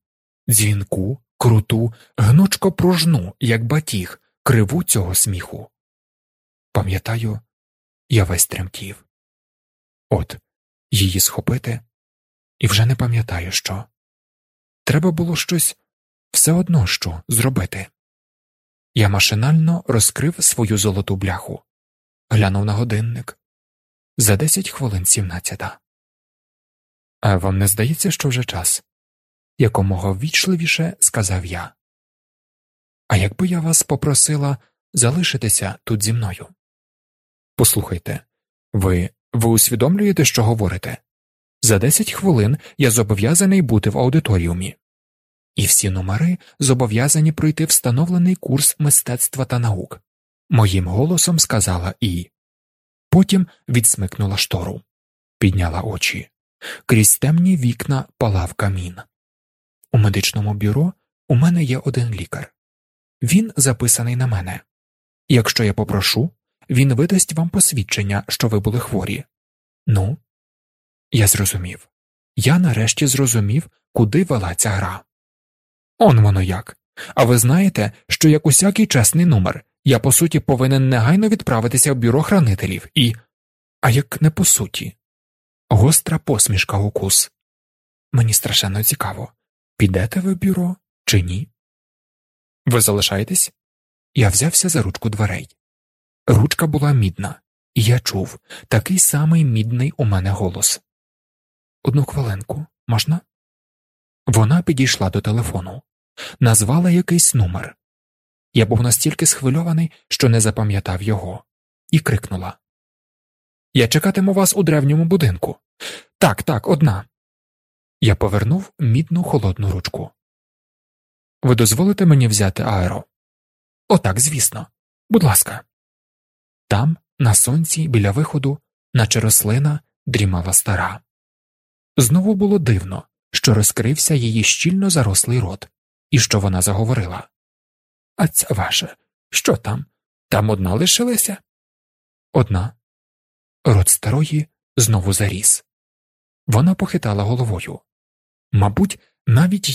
дзвінку, круту, гнучко пружну, як батіг, криву цього сміху. Пам'ятаю, я весь тремтів. От її схопити, і вже не пам'ятаю що. Треба було щось все одно що зробити. Я машинально розкрив свою золоту бляху, глянув на годинник за десять хвилин сімнадцята. А вам не здається, що вже час? Якомога ввічливіше сказав я. А якби я вас попросила залишитися тут зі мною? Послухайте, ви ви усвідомлюєте, що говорите? За десять хвилин я зобов'язаний бути в аудиторіумі, і всі номери зобов'язані пройти встановлений курс мистецтва та наук. Моїм голосом сказала І. Потім відсмикнула штору, підняла очі. Крізь темні вікна палав камін. У медичному бюро у мене є один лікар. Він записаний на мене. Якщо я попрошу, він видасть вам посвідчення, що ви були хворі. Ну, я зрозумів. Я нарешті зрозумів, куди вела ця гра. Он воно як. А ви знаєте, що як усякий чесний номер, я по суті повинен негайно відправитися в бюро хранителів і. А як не по суті? Гостра посмішка укус. Мені страшенно цікаво, підете ви в бюро чи ні? Ви залишаєтесь? Я взявся за ручку дверей. Ручка була мідна, і я чув такий самий мідний у мене голос. Одну хвилинку, можна? Вона підійшла до телефону, назвала якийсь номер. Я був настільки схвильований, що не запам'ятав його, і крикнула Я чекатиму вас у древньому будинку. Так, так, одна. Я повернув мідну холодну ручку. Ви дозволите мені взяти аеро? Отак, звісно. Будь ласка. Там, на сонці, біля виходу, наче рослина, дрімала стара. Знову було дивно, що розкрився її щільно зарослий рот, і що вона заговорила. А це ваше, що там? Там одна лишилася? Одна. Рот старої знову заріс. Вона похитала головою. Мабуть, навіть